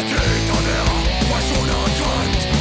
jag tryggt och nära personen